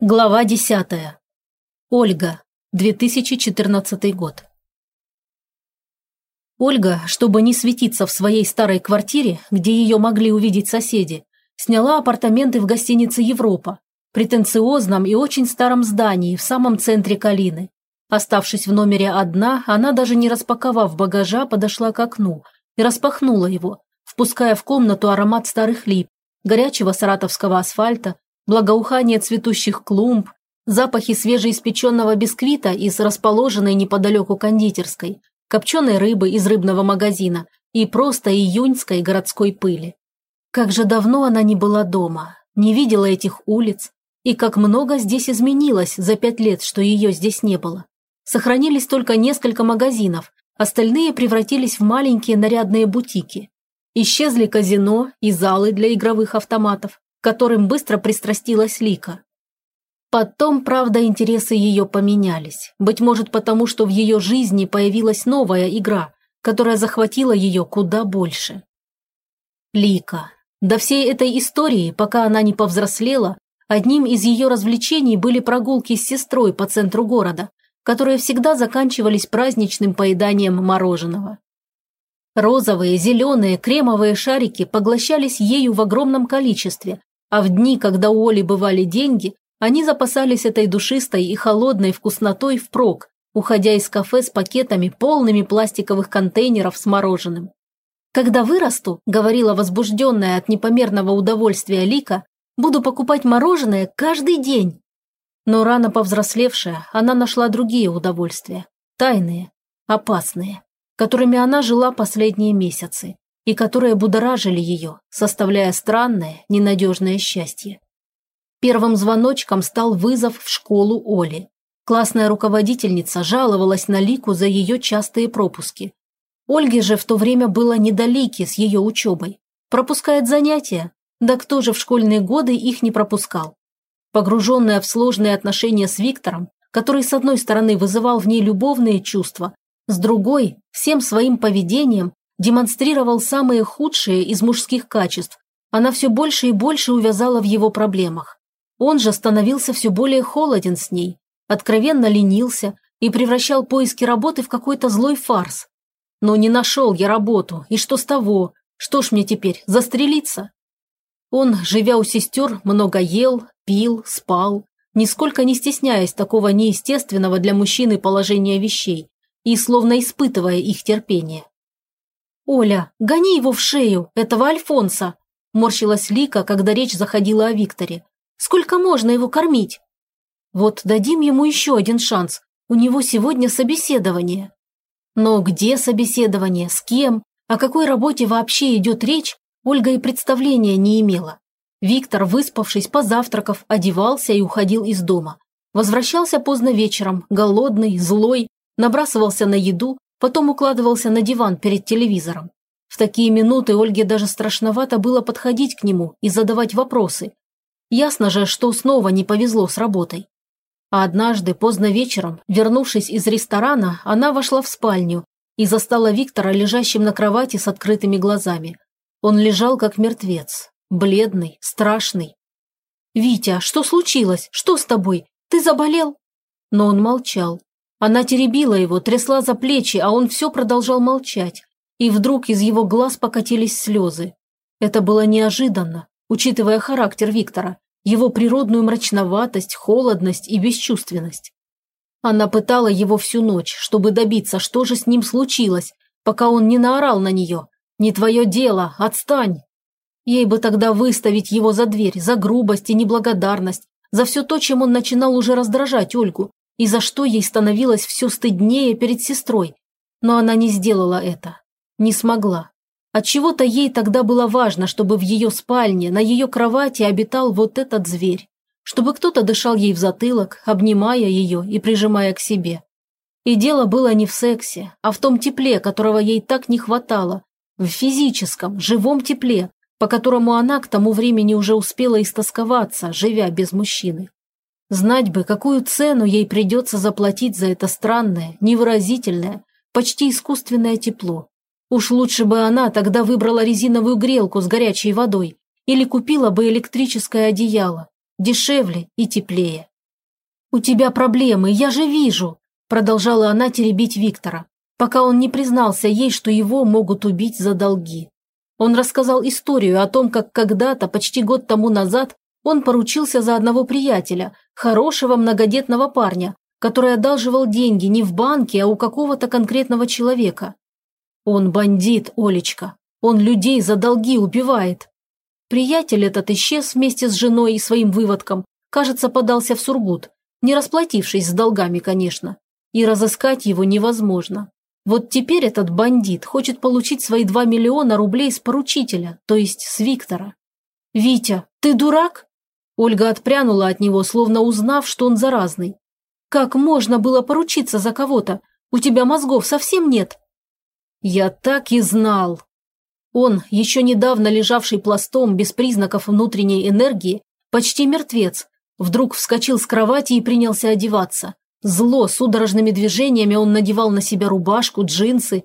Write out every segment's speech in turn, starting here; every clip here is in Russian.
Глава 10. Ольга. 2014 год. Ольга, чтобы не светиться в своей старой квартире, где ее могли увидеть соседи, сняла апартаменты в гостинице «Европа», претенциозном и очень старом здании в самом центре Калины. Оставшись в номере одна, она даже не распаковав багажа, подошла к окну и распахнула его, впуская в комнату аромат старых лип, горячего саратовского асфальта, благоухание цветущих клумб, запахи свежеиспеченного бисквита из расположенной неподалеку кондитерской, копченой рыбы из рыбного магазина и просто июньской городской пыли. Как же давно она не была дома, не видела этих улиц, и как много здесь изменилось за пять лет, что ее здесь не было. Сохранились только несколько магазинов, остальные превратились в маленькие нарядные бутики. Исчезли казино и залы для игровых автоматов, которым быстро пристрастилась Лика. Потом, правда, интересы ее поменялись. Быть может, потому что в ее жизни появилась новая игра, которая захватила ее куда больше. Лика. До всей этой истории, пока она не повзрослела, одним из ее развлечений были прогулки с сестрой по центру города, которые всегда заканчивались праздничным поеданием мороженого. Розовые, зеленые, кремовые шарики поглощались ею в огромном количестве, а в дни, когда у Оли бывали деньги, они запасались этой душистой и холодной вкуснотой впрок, уходя из кафе с пакетами, полными пластиковых контейнеров с мороженым. «Когда вырасту», – говорила возбужденная от непомерного удовольствия Лика, «буду покупать мороженое каждый день». Но рано повзрослевшая, она нашла другие удовольствия, тайные, опасные, которыми она жила последние месяцы и которые будоражили ее, составляя странное, ненадежное счастье. Первым звоночком стал вызов в школу Оли. Классная руководительница жаловалась на Лику за ее частые пропуски. Ольге же в то время было не до Лики с ее учебой. Пропускает занятия? Да кто же в школьные годы их не пропускал? Погруженная в сложные отношения с Виктором, который с одной стороны вызывал в ней любовные чувства, с другой, всем своим поведением демонстрировал самые худшие из мужских качеств, она все больше и больше увязала в его проблемах. Он же становился все более холоден с ней, откровенно ленился и превращал поиски работы в какой-то злой фарс. Но не нашел я работу, и что с того? Что ж мне теперь, застрелиться? Он, живя у сестер, много ел, пил, спал, нисколько не стесняясь такого неестественного для мужчины положения вещей и словно испытывая их терпение. «Оля, гони его в шею, этого Альфонса!» – морщилась Лика, когда речь заходила о Викторе. «Сколько можно его кормить?» «Вот дадим ему еще один шанс. У него сегодня собеседование». Но где собеседование, с кем, о какой работе вообще идет речь, Ольга и представления не имела. Виктор, выспавшись, позавтракав, одевался и уходил из дома. Возвращался поздно вечером, голодный, злой, набрасывался на еду, Потом укладывался на диван перед телевизором. В такие минуты Ольге даже страшновато было подходить к нему и задавать вопросы. Ясно же, что снова не повезло с работой. А однажды, поздно вечером, вернувшись из ресторана, она вошла в спальню и застала Виктора лежащим на кровати с открытыми глазами. Он лежал как мертвец, бледный, страшный. «Витя, что случилось? Что с тобой? Ты заболел?» Но он молчал, она теребила его, трясла за плечи, а он все продолжал молчать. И вдруг из его глаз покатились слезы. Это было неожиданно, учитывая характер Виктора, его природную мрачноватость, холодность и бесчувственность. Она пытала его всю ночь, чтобы добиться, что же с ним случилось, пока он не наорал на нее. «Не твое дело, отстань!» Ей бы тогда выставить его за дверь, за грубость и неблагодарность, за все то, чем он начинал уже раздражать Ольгу, и за что ей становилось все стыднее перед сестрой. Но она не сделала это. Не смогла. Отчего-то ей тогда было важно, чтобы в ее спальне, на ее кровати обитал вот этот зверь. Чтобы кто-то дышал ей в затылок, обнимая ее и прижимая к себе. И дело было не в сексе, а в том тепле, которого ей так не хватало. В физическом, живом тепле, по которому она к тому времени уже успела истосковаться, живя без мужчины. Знать бы, какую цену ей придется заплатить за это странное, невыразительное, почти искусственное тепло. Уж лучше бы она тогда выбрала резиновую грелку с горячей водой или купила бы электрическое одеяло. дешевле и теплее. «У тебя проблемы, я же вижу», – продолжала она теребить Виктора, пока он не признался ей, что его могут убить за долги. Он рассказал историю о том, как когда-то, почти год тому назад, он поручился за одного приятеля, хорошего многодетного парня, который одалживал деньги не в банке, а у какого-то конкретного человека. Он бандит, Олечка. Он людей за долги убивает. Приятель этот исчез вместе с женой и своим выводком, кажется, подался в Сургут, не расплатившись с долгами, конечно. И разыскать его невозможно. Вот теперь этот бандит хочет получить свои 2 миллиона рублей с поручителя, то есть с Виктора. «Витя, ты дурак?» Ольга отпрянула от него, словно узнав, что он заразный. «Как можно было поручиться за кого-то? У тебя мозгов совсем нет?» «Я так и знал!» Он, еще недавно лежавший пластом без признаков внутренней энергии, почти мертвец, вдруг вскочил с кровати и принялся одеваться. Зло, судорожными движениями он надевал на себя рубашку, джинсы.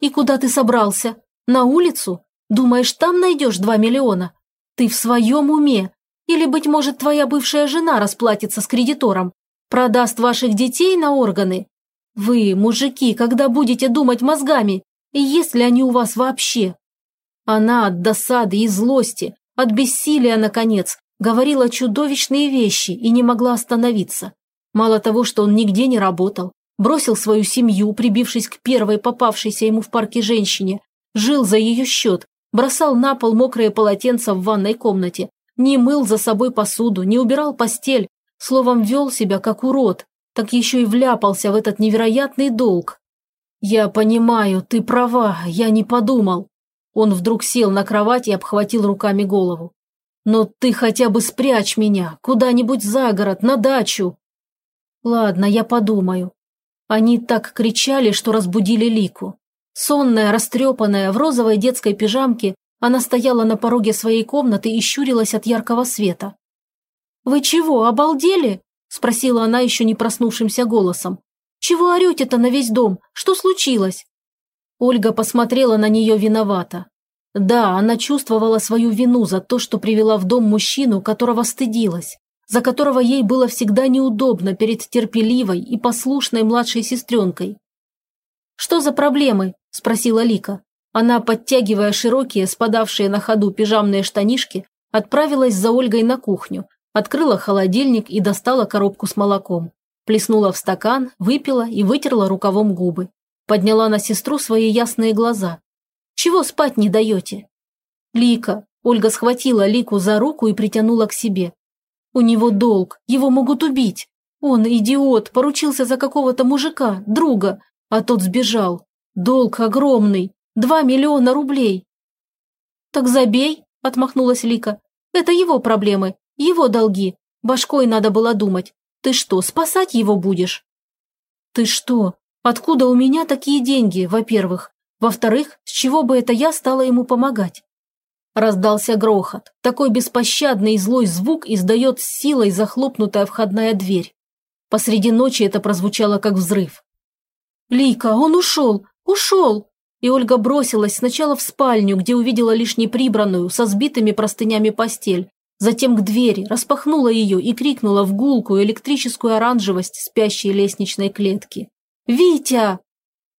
«И куда ты собрался? На улицу? Думаешь, там найдешь два миллиона? Ты в своем уме? Или, быть может, твоя бывшая жена расплатится с кредитором? Продаст ваших детей на органы? Вы, мужики, когда будете думать мозгами? И есть ли они у вас вообще? Она от досады и злости, от бессилия, наконец, говорила чудовищные вещи и не могла остановиться. Мало того, что он нигде не работал, бросил свою семью, прибившись к первой попавшейся ему в парке женщине, жил за ее счет, бросал на пол мокрые полотенца в ванной комнате, не мыл за собой посуду, не убирал постель, словом, вел себя как урод, так еще и вляпался в этот невероятный долг. «Я понимаю, ты права, я не подумал. Он вдруг сел на кровать и обхватил руками голову. «Но ты хотя бы спрячь меня, куда-нибудь за город, на дачу!» «Ладно, я подумаю». Они так кричали, что разбудили Лику. Сонная, растрепанная, в розовой детской пижамке, она стояла на пороге своей комнаты и щурилась от яркого света. «Вы чего, обалдели?» – спросила она еще не проснувшимся голосом. «Чего орете-то на весь дом? Что случилось?» Ольга посмотрела на нее виновато. Да, она чувствовала свою вину за то, что привела в дом мужчину, которого стыдилась, за которого ей было всегда неудобно перед терпеливой и послушной младшей сестренкой. «Что за проблемы?» – спросила Лика. Она, подтягивая широкие, спадавшие на ходу пижамные штанишки, отправилась за Ольгой на кухню, открыла холодильник и достала коробку с молоком. Плеснула в стакан, выпила и вытерла рукавом губы. Подняла на сестру свои ясные глаза. «Чего спать не даете?» «Лика». Ольга схватила Лику за руку и притянула к себе. «У него долг, его могут убить. Он, идиот, поручился за какого-то мужика, друга, а тот сбежал. Долг огромный, два миллиона рублей». «Так забей», – отмахнулась Лика. «Это его проблемы, его долги. Башкой надо было думать. Ты что, спасать его будешь?» «Ты что, Откуда у меня такие деньги, во-первых? Во-вторых, с чего бы это я стала ему помогать? Раздался грохот. Такой беспощадный и злой звук издает с силой захлопнутая входная дверь. Посреди ночи это прозвучало как взрыв. «Лика, он ушел! Ушел!» И Ольга бросилась сначала в спальню, где увидела лишь неприбранную, со сбитыми простынями постель, затем к двери, распахнула ее и крикнула в гулкую электрическую оранжевость спящей лестничной клетки. «Витя!»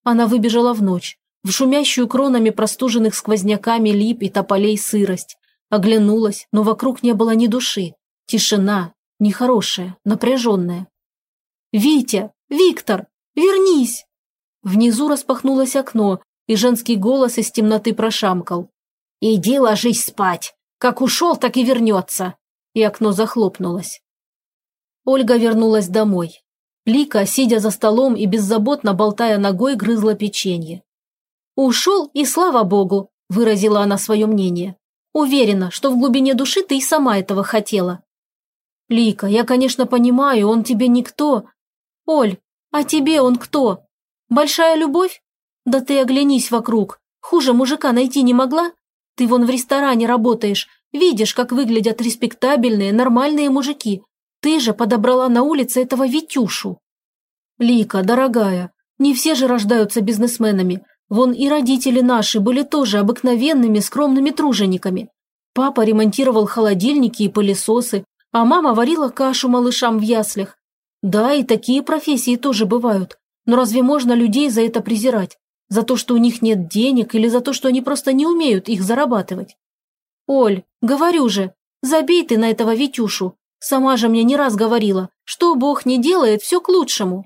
Она выбежала в ночь, в шумящую кронами простуженных сквозняками лип и тополей сырость. Оглянулась, но вокруг не было ни души. Тишина, нехорошая, напряженная. «Витя! Виктор! Вернись!» Внизу распахнулось окно, и женский голос из темноты прошамкал. «Иди ложись спать! Как ушел, так и вернется!» И окно захлопнулось. Ольга вернулась домой. Лика, сидя за столом и беззаботно болтая ногой, грызла печенье. «Ушел, и слава богу!» – выразила она свое мнение. «Уверена, что в глубине души ты и сама этого хотела». «Лика, я, конечно, понимаю, он тебе никто. Оль, а тебе он кто? Большая любовь? Да ты оглянись вокруг. Хуже мужика найти не могла? Ты вон в ресторане работаешь, видишь, как выглядят респектабельные, нормальные мужики, ты же подобрала на улице этого Витюшу. Лика, дорогая, не все же рождаются бизнесменами. Вон и родители наши были тоже обыкновенными скромными тружениками. Папа ремонтировал холодильники и пылесосы, А мама варила кашу малышам в яслях. Да, и такие профессии тоже бывают. Но разве можно людей за это презирать? За то, что у них нет денег или за то, что они просто не умеют их зарабатывать? Оль, говорю же, забей ты на этого Витюшу. Сама же мне не раз говорила, что Бог не делает, все к лучшему.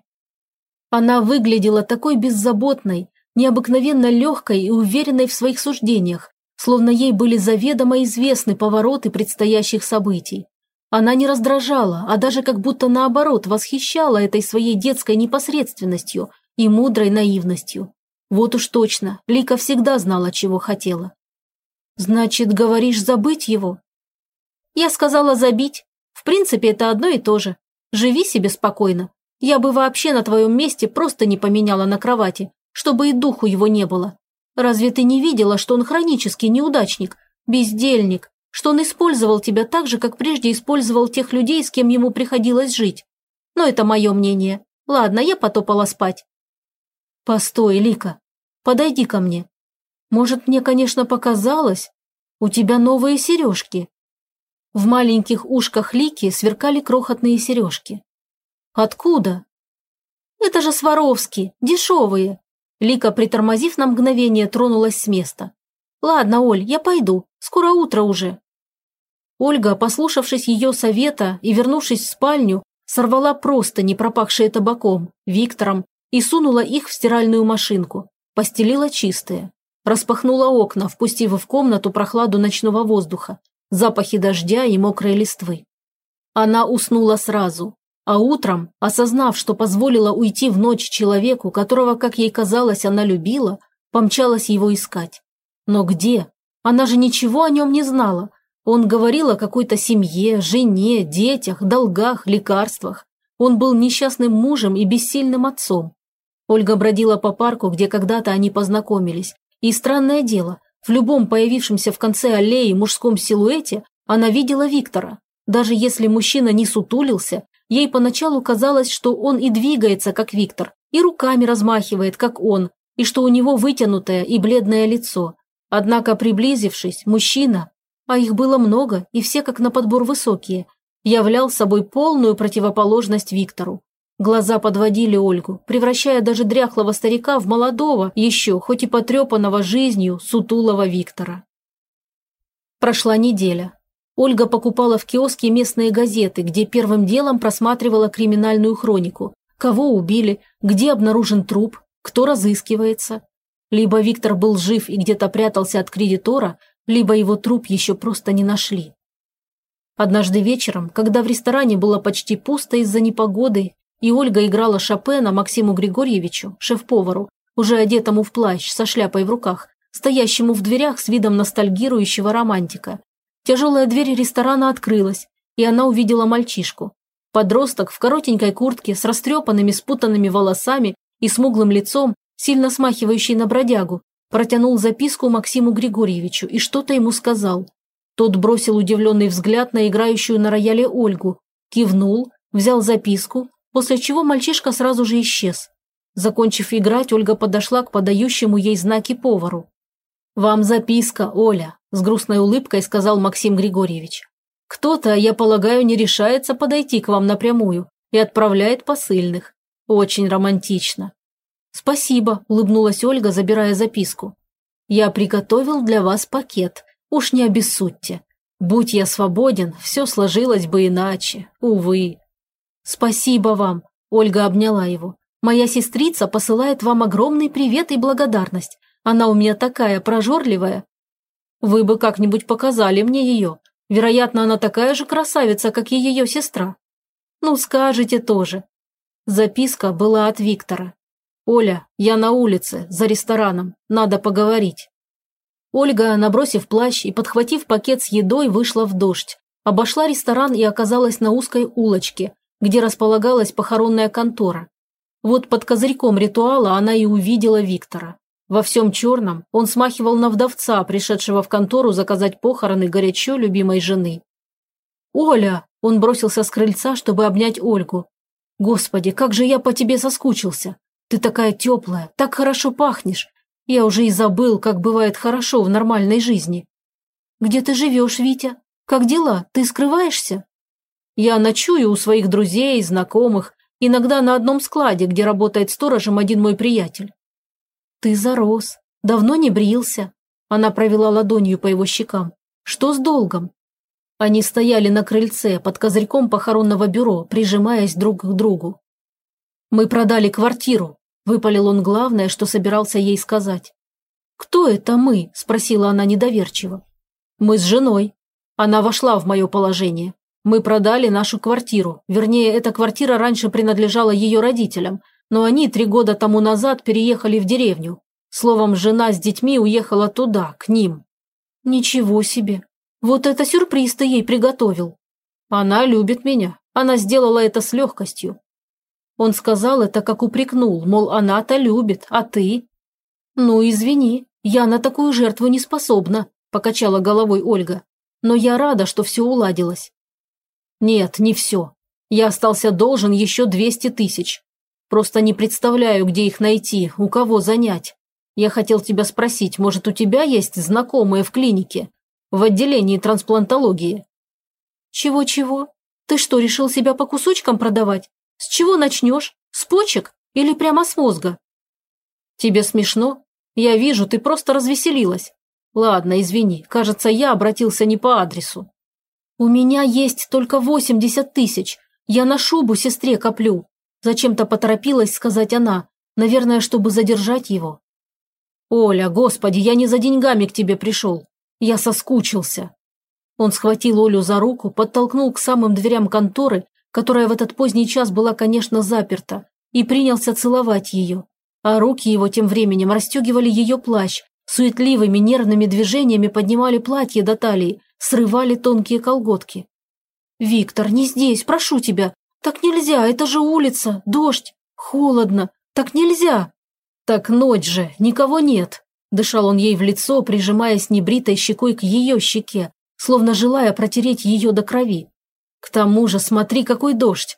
Она выглядела такой беззаботной, необыкновенно легкой и уверенной в своих суждениях, словно ей были заведомо известны повороты предстоящих событий. Она не раздражала, а даже как будто наоборот восхищала этой своей детской непосредственностью и мудрой наивностью. Вот уж точно, Лика всегда знала, чего хотела. «Значит, говоришь, забыть его?» Я сказала забить. В принципе, это одно и то же. Живи себе спокойно. Я бы вообще на твоем месте просто не поменяла на кровати, чтобы и духу его не было. Разве ты не видела, что он хронический неудачник, бездельник, что он использовал тебя так же, как прежде использовал тех людей, с кем ему приходилось жить. Но это мое мнение. Ладно, я потопала спать. Постой, Лика, подойди ко мне. Может, мне, конечно, показалось? У тебя новые сережки. В маленьких ушках Лики сверкали крохотные сережки. Откуда? Это же Сваровски, дешевые. Лика, притормозив на мгновение, тронулась с места. Ладно, Оль, я пойду, скоро утро уже. Ольга, послушавшись ее совета и вернувшись в спальню, сорвала просто не пропахшие табаком, Виктором, и сунула их в стиральную машинку. Постелила чистые. Распахнула окна, впустив в комнату прохладу ночного воздуха, запахи дождя и мокрой листвы. Она уснула сразу, а утром, осознав, что позволила уйти в ночь человеку, которого, как ей казалось, она любила, помчалась его искать. Но где? Она же ничего о нем не знала, он говорил о какой-то семье, жене, детях, долгах, лекарствах. Он был несчастным мужем и бессильным отцом. Ольга бродила по парку, где когда-то они познакомились. И странное дело, в любом появившемся в конце аллеи мужском силуэте она видела Виктора. Даже если мужчина не сутулился, ей поначалу казалось, что он и двигается, как Виктор, и руками размахивает, как он, и что у него вытянутое и бледное лицо. Однако, приблизившись, мужчина, а их было много, и все как на подбор высокие, являл собой полную противоположность Виктору. Глаза подводили Ольгу, превращая даже дряхлого старика в молодого, еще, хоть и потрепанного жизнью, сутулого Виктора. Прошла неделя. Ольга покупала в киоске местные газеты, где первым делом просматривала криминальную хронику. Кого убили, где обнаружен труп, кто разыскивается. Либо Виктор был жив и где-то прятался от кредитора, либо его труп еще просто не нашли. Однажды вечером, когда в ресторане было почти пусто из-за непогоды, и Ольга играла Шопена Максиму Григорьевичу, шеф-повару, уже одетому в плащ со шляпой в руках, стоящему в дверях с видом ностальгирующего романтика. Тяжелая дверь ресторана открылась, и она увидела мальчишку. Подросток в коротенькой куртке с растрепанными спутанными волосами и смуглым лицом, сильно смахивающий на бродягу, протянул записку Максиму Григорьевичу и что-то ему сказал. Тот бросил удивленный взгляд на играющую на рояле Ольгу, кивнул, взял записку, после чего мальчишка сразу же исчез. Закончив играть, Ольга подошла к подающему ей знаки повару. «Вам записка, Оля», – с грустной улыбкой сказал Максим Григорьевич. «Кто-то, я полагаю, не решается подойти к вам напрямую и отправляет посыльных. Очень романтично. «Спасибо», – улыбнулась Ольга, забирая записку. «Я приготовил для вас пакет. Уж не обессудьте. Будь я свободен, все сложилось бы иначе. Увы». «Спасибо вам», – Ольга обняла его. «Моя сестрица посылает вам огромный привет и благодарность. Она у меня такая прожорливая». «Вы бы как-нибудь показали мне ее. Вероятно, она такая же красавица, как и ее сестра». «Ну, скажете тоже». Записка была от Виктора. «Оля, я на улице, за рестораном. Надо поговорить». Ольга, набросив плащ и подхватив пакет с едой, вышла в дождь. Обошла ресторан и оказалась на узкой улочке, где располагалась похоронная контора. Вот под козырьком ритуала она и увидела Виктора. Во всем черном он смахивал на вдовца, пришедшего в контору заказать похороны горячо любимой жены. «Оля!» – он бросился с крыльца, чтобы обнять Ольгу. «Господи, как же я по тебе соскучился! Ты такая теплая, так хорошо пахнешь. Я уже и забыл, как бывает хорошо в нормальной жизни. Где ты живешь, Витя? Как дела? Ты скрываешься? Я ночую у своих друзей, знакомых, иногда на одном складе, где работает сторожем один мой приятель. Ты зарос, давно не брился. Она провела ладонью по его щекам. Что с долгом? Они стояли на крыльце под козырьком похоронного бюро, прижимаясь друг к другу. «Мы продали квартиру», – выпалил он главное, что собирался ей сказать. «Кто это мы?» – спросила она недоверчиво. «Мы с женой. Она вошла в мое положение. Мы продали нашу квартиру. Вернее, эта квартира раньше принадлежала ее родителям, но они три года тому назад переехали в деревню. Словом, жена с детьми уехала туда, к ним». «Ничего себе! Вот это сюрприз ты ей приготовил. Она любит меня. Она сделала это с легкостью. Он сказал это, как упрекнул, мол, она-то любит, а ты? Ну, извини, я на такую жертву не способна, покачала головой Ольга. Но я рада, что все уладилось. Нет, не все. Я остался должен еще 200 тысяч. Просто не представляю, где их найти, у кого занять. Я хотел тебя спросить, может, у тебя есть знакомые в клинике? в отделении трансплантологии. Чего-чего? Ты что, решил себя по кусочкам продавать? С чего начнешь? С почек или прямо с мозга? Тебе смешно? Я вижу, ты просто развеселилась. Ладно, извини, кажется, я обратился не по адресу. У меня есть только 80 тысяч. Я на шубу сестре коплю. Зачем-то поторопилась сказать она. Наверное, чтобы задержать его. Оля, господи, я не за деньгами к тебе пришел. Я соскучился. Он схватил Олю за руку, подтолкнул к самым дверям конторы, которая в этот поздний час была, конечно, заперта, и принялся целовать ее. А руки его тем временем расстегивали ее плащ, суетливыми нервными движениями поднимали платье до талии, срывали тонкие колготки. «Виктор, не здесь, прошу тебя. Так нельзя, это же улица, дождь, холодно, так нельзя». «Так ночь же, никого нет», Дышал он ей в лицо, прижимаясь небритой щекой к ее щеке, словно желая протереть ее до крови. К тому же, смотри, какой дождь.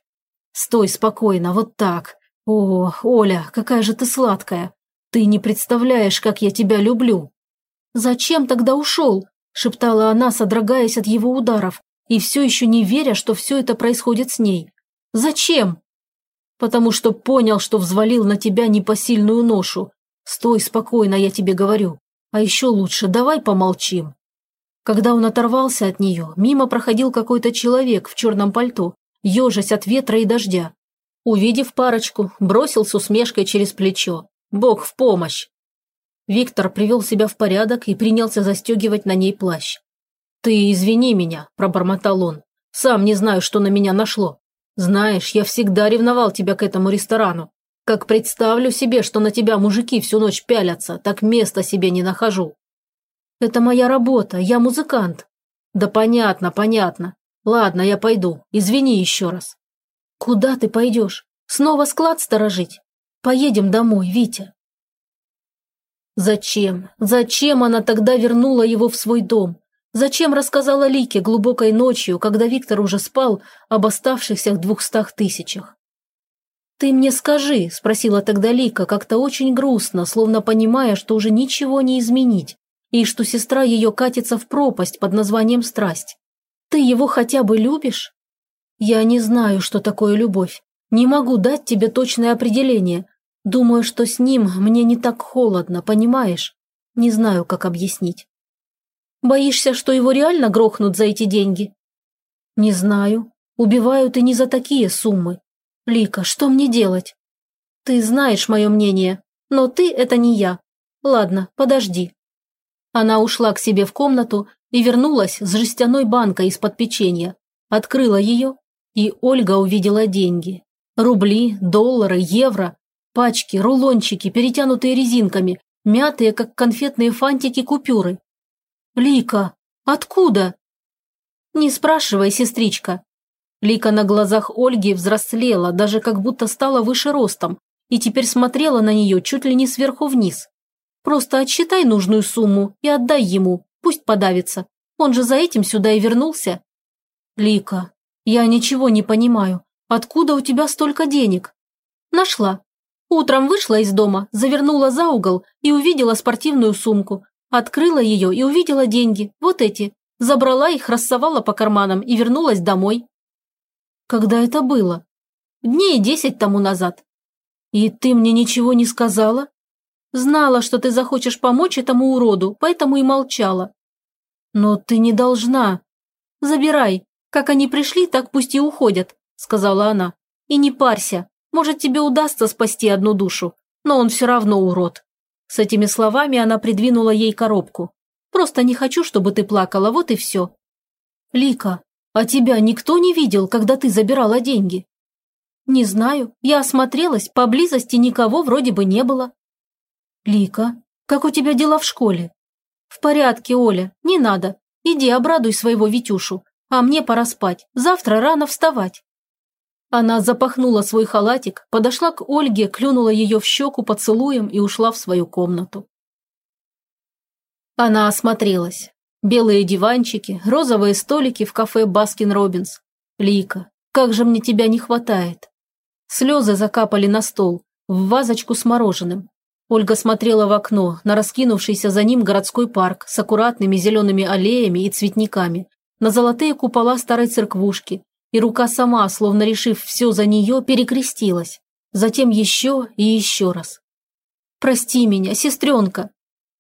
Стой спокойно, вот так. О, Оля, какая же ты сладкая. Ты не представляешь, как я тебя люблю. Зачем тогда ушел? Шептала она, содрогаясь от его ударов, и все еще не веря, что все это происходит с ней. Зачем? Потому что понял, что взвалил на тебя непосильную ношу, Стой спокойно, я тебе говорю. А еще лучше, давай помолчим. Когда он оторвался от нее, мимо проходил какой-то человек в черном пальто, ежась от ветра и дождя. Увидев парочку, бросил с усмешкой через плечо. Бог в помощь. Виктор привел себя в порядок и принялся застегивать на ней плащ. «Ты извини меня», – пробормотал он. «Сам не знаю, что на меня нашло. Знаешь, я всегда ревновал тебя к этому ресторану. Как представлю себе, что на тебя мужики всю ночь пялятся, так места себе не нахожу. Это моя работа, я музыкант. Да понятно, понятно. Ладно, я пойду. Извини еще раз. Куда ты пойдешь? Снова склад сторожить? Поедем домой, Витя. Зачем? Зачем она тогда вернула его в свой дом? Зачем рассказала Лике глубокой ночью, когда Виктор уже спал, об оставшихся двухстах тысячах? «Ты мне скажи», – спросила тогда Лика, как-то очень грустно, словно понимая, что уже ничего не изменить, и что сестра ее катится в пропасть под названием страсть. «Ты его хотя бы любишь?» «Я не знаю, что такое любовь. Не могу дать тебе точное определение. Думаю, что с ним мне не так холодно, понимаешь? Не знаю, как объяснить». «Боишься, что его реально грохнут за эти деньги?» «Не знаю. Убивают и не за такие суммы. «Лика, что мне делать?» «Ты знаешь мое мнение, но ты – это не я. Ладно, подожди». Она ушла к себе в комнату и вернулась с жестяной банкой из-под печенья. Открыла ее, и Ольга увидела деньги. Рубли, доллары, евро, пачки, рулончики, перетянутые резинками, мятые, как конфетные фантики, купюры. «Лика, откуда?» «Не спрашивай, сестричка. Лика на глазах Ольги взрослела, даже как будто стала выше ростом, и теперь смотрела на нее чуть ли не сверху вниз. «Просто отсчитай нужную сумму и отдай ему, пусть подавится. Он же за этим сюда и вернулся». «Лика, я ничего не понимаю. Откуда у тебя столько денег?» «Нашла. Утром вышла из дома, завернула за угол и увидела спортивную сумку. Открыла ее и увидела деньги, вот эти. Забрала их, рассовала по карманам и вернулась домой. Когда это было? Дней десять тому назад. И ты мне ничего не сказала? Знала, что ты захочешь помочь этому уроду, поэтому и молчала. Но ты не должна. Забирай. Как они пришли, так пусть и уходят, сказала она. И не парься. Может, тебе удастся спасти одну душу, но он все равно урод. С этими словами она придвинула ей коробку. Просто не хочу, чтобы ты плакала, вот и все. Лика, а тебя никто не видел, когда ты забирала деньги? Не знаю, я осмотрелась, поблизости никого вроде бы не было. Лика, как у тебя дела в школе? В порядке, Оля, не надо. Иди обрадуй своего Витюшу, а мне пора спать, завтра рано вставать. Она запахнула свой халатик, подошла к Ольге, клюнула ее в щеку поцелуем и ушла в свою комнату. Она осмотрелась. Белые диванчики, розовые столики в кафе «Baskin Robbins». Лика, как же мне тебя не хватает. Слезы закапали на стол, в вазочку с мороженым. Ольга смотрела в окно на раскинувшийся за ним городской парк с аккуратными зелеными аллеями и цветниками, на золотые купола старой церквушки, и рука сама, словно решив все за нее, перекрестилась. Затем еще и еще раз. «Прости меня, сестренка!»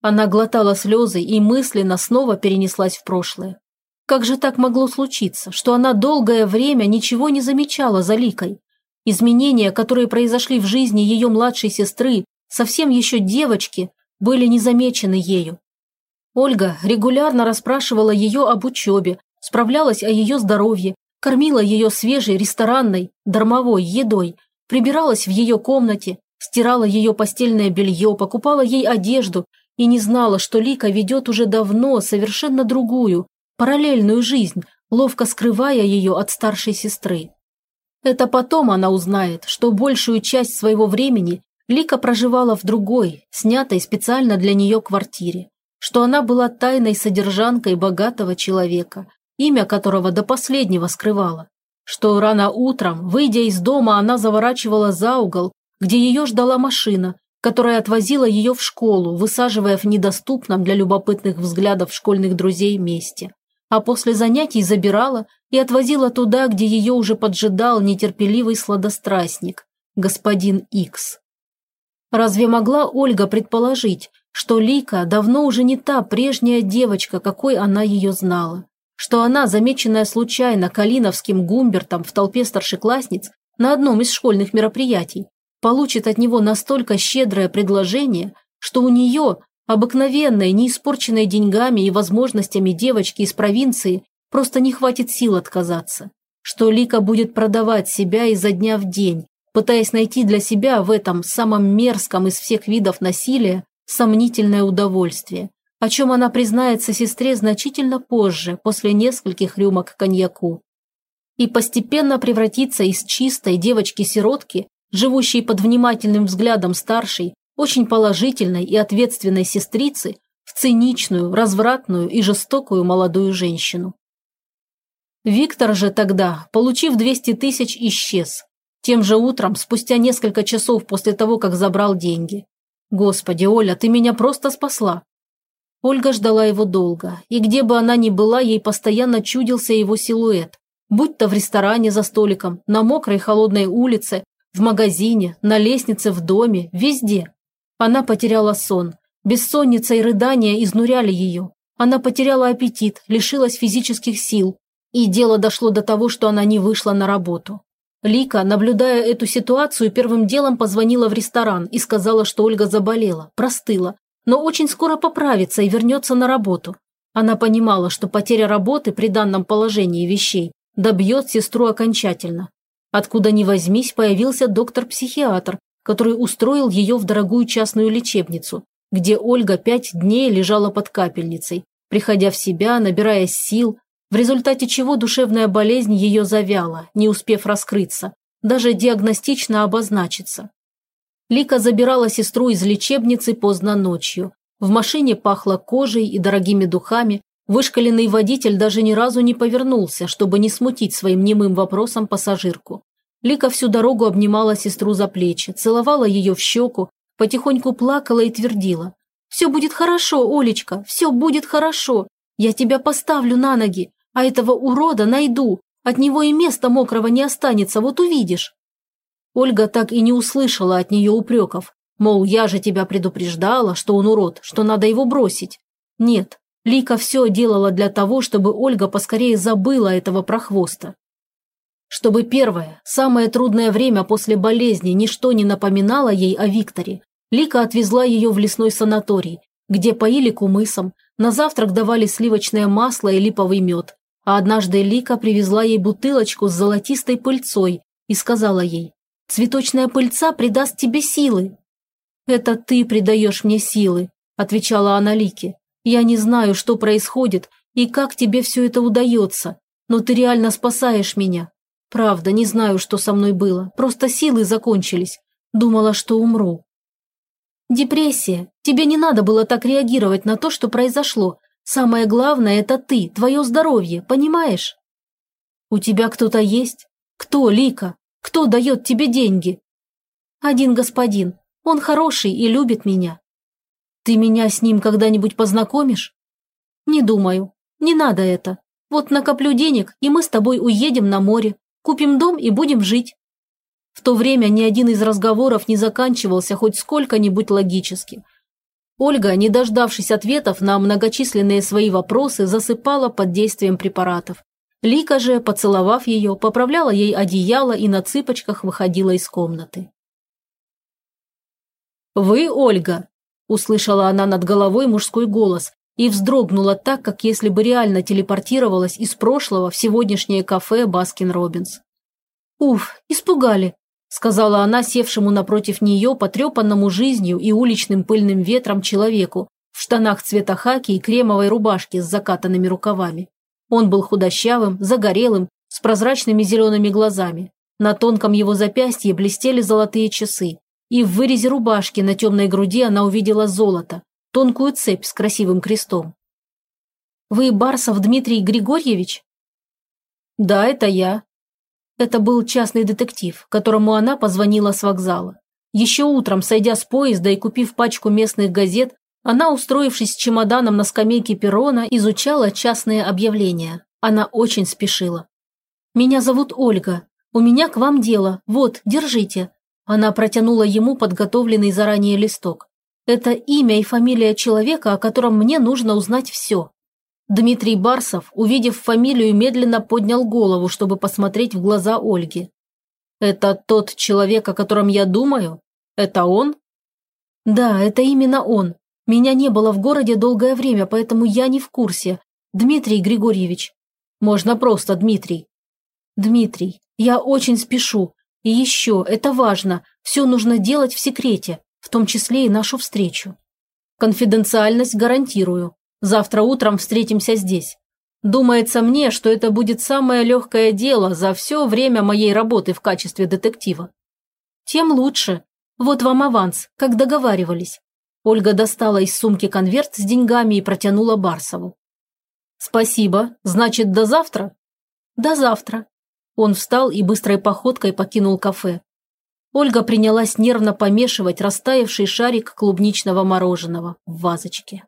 Она глотала слезы и мысленно снова перенеслась в прошлое. Как же так могло случиться, что она долгое время ничего не замечала за Ликой? Изменения, которые произошли в жизни ее младшей сестры, совсем еще девочки, были незамечены ею. Ольга регулярно расспрашивала ее об учебе, справлялась о ее здоровье, кормила ее свежей ресторанной, дармовой едой, прибиралась в ее комнате, стирала ее постельное белье, покупала ей одежду и не знала, что Лика ведет уже давно совершенно другую, параллельную жизнь, ловко скрывая ее от старшей сестры. Это потом она узнает, что большую часть своего времени Лика проживала в другой, снятой специально для нее квартире, что она была тайной содержанкой богатого человека, имя которого до последнего скрывала, что рано утром, выйдя из дома, она заворачивала за угол, где ее ждала машина, которая отвозила ее в школу, высаживая в недоступном для любопытных взглядов школьных друзей месте а после занятий забирала и отвозила туда, где ее уже поджидал нетерпеливый сладострастник, господин Икс. Разве могла Ольга предположить, что Лика давно уже не та прежняя девочка, какой она ее знала? Что она, замеченная случайно Калиновским Гумбертом в толпе старшеклассниц на одном из школьных мероприятий, получит от него настолько щедрое предложение, что у нее, Обыкновенной, не испорченной деньгами и возможностями девочки из провинции просто не хватит сил отказаться. Что Лика будет продавать себя изо дня в день, пытаясь найти для себя в этом самом мерзком из всех видов насилия сомнительное удовольствие, о чем она признается сестре значительно позже, после нескольких рюмок коньяку. И постепенно превратиться из чистой девочки-сиротки, живущей под внимательным взглядом старшей, очень положительной и ответственной сестрицы в циничную, развратную и жестокую молодую женщину. Виктор же тогда, получив 200 тысяч, исчез. Тем же утром, спустя несколько часов после того, как забрал деньги. «Господи, Оля, ты меня просто спасла!» Ольга ждала его долго, и где бы она ни была, ей постоянно чудился его силуэт. Будь то в ресторане за столиком, на мокрой холодной улице, в магазине, на лестнице в доме, везде. Она потеряла сон. Бессонница и рыдания изнуряли ее. Она потеряла аппетит, лишилась физических сил. И дело дошло до того, что она не вышла на работу. Лика, наблюдая эту ситуацию, первым делом позвонила в ресторан и сказала, что Ольга заболела, простыла, но очень скоро поправится и вернется на работу. Она понимала, что потеря работы при данном положении вещей добьет сестру окончательно. Откуда ни возьмись, появился доктор-психиатр, который устроил ее в дорогую частную лечебницу, где Ольга пять дней лежала под капельницей, приходя в себя, набираясь сил, в результате чего душевная болезнь ее завяла, не успев раскрыться, даже диагностично обозначиться. Лика забирала сестру из лечебницы поздно ночью. В машине пахло кожей и дорогими духами, вышкаленный водитель даже ни разу не повернулся, чтобы не смутить своим немым вопросом пассажирку. Лика всю дорогу обнимала сестру за плечи, целовала ее в щеку, потихоньку плакала и твердила. «Все будет хорошо, Олечка, все будет хорошо. Я тебя поставлю на ноги, а этого урода найду, От него и места мокрого не останется, вот увидишь». Ольга так и не услышала от нее упреков. Мол, я же тебя предупреждала, что он урод, что надо его бросить. Нет, Лика все делала для того, чтобы Ольга поскорее забыла этого прохвоста. Чтобы первое, самое трудное время после болезни ничто не напоминало ей о Викторе, Лика отвезла ее в лесной санаторий, где поили кумысом, на завтрак давали сливочное масло и липовый мед, а однажды Лика привезла ей бутылочку с золотистой пыльцой и сказала ей, «Цветочная пыльца придаст тебе силы». «Это ты придаешь мне силы», – отвечала она Лике. «Я не знаю, что происходит и как тебе все это удается, но ты реально спасаешь меня. Правда, не знаю, что со мной было, просто силы закончились. Думала, что умру». «Депрессия. Тебе не надо было так реагировать на то, что произошло. Самое главное – это ты, твое здоровье, понимаешь?» «У тебя кто-то есть? Кто, Лика? Кто дает тебе деньги?» «Один господин. Он хороший и любит меня». «Ты меня с ним когда-нибудь познакомишь?» «Не думаю. Не надо это. Вот накоплю денег, и мы с тобой уедем на море, купим дом и будем жить. В то время ни один из разговоров не заканчивался хоть сколько-нибудь логически. Ольга, не дождавшись ответов на многочисленные свои вопросы, засыпала под действием препаратов. Лика же, поцеловав ее, поправляла ей одеяло и на цыпочках выходила из комнаты. «Вы, Ольга!» – услышала она над головой мужской голос и вздрогнула так, как если бы реально телепортировалась из прошлого в сегодняшнее кафе «Baskin Robbins». «Уф, испугали!» – сказала она севшему напротив нее потрепанному жизнью и уличным пыльным ветром человеку в штанах цвета хаки и кремовой рубашке с закатанными рукавами. Он был худощавым, загорелым, с прозрачными зелеными глазами. На тонком его запястье блестели золотые часы. И в вырезе рубашки на темной груди она увидела золото, тонкую цепь с красивым крестом. «Вы Барсов Дмитрий Григорьевич?» «Да, это я», это был частный детектив, которому она позвонила с вокзала. Еще утром, сойдя с поезда и купив пачку местных газет, она, устроившись с чемоданом на скамейке перрона, изучала частные объявления. Она очень спешила. «Меня зовут Ольга. У меня к вам дело. Вот, держите». Она протянула ему подготовленный заранее листок. «Это имя и фамилия человека, о котором мне нужно узнать все. Дмитрий Барсов, увидев фамилию, медленно поднял голову, чтобы посмотреть в глаза Ольги. «Это тот человек, о котором я думаю? Это он?» «Да, это именно он. Меня не было в городе долгое время, поэтому я не в курсе. Дмитрий Григорьевич. Можно просто Дмитрий. Дмитрий, я очень спешу. И еще, это важно, все нужно делать в секрете, в том числе и нашу встречу. Конфиденциальность гарантирую. Завтра утром встретимся здесь. Думается мне, что это будет самое легкое дело за все время моей работы в качестве детектива. Тем лучше. Вот вам аванс, как договаривались. Ольга достала из сумки конверт с деньгами и протянула Барсову. «Спасибо. Значит, до завтра?» «До завтра». Он встал и быстрой походкой покинул кафе. Ольга принялась нервно помешивать растаявший шарик клубничного мороженого в вазочке.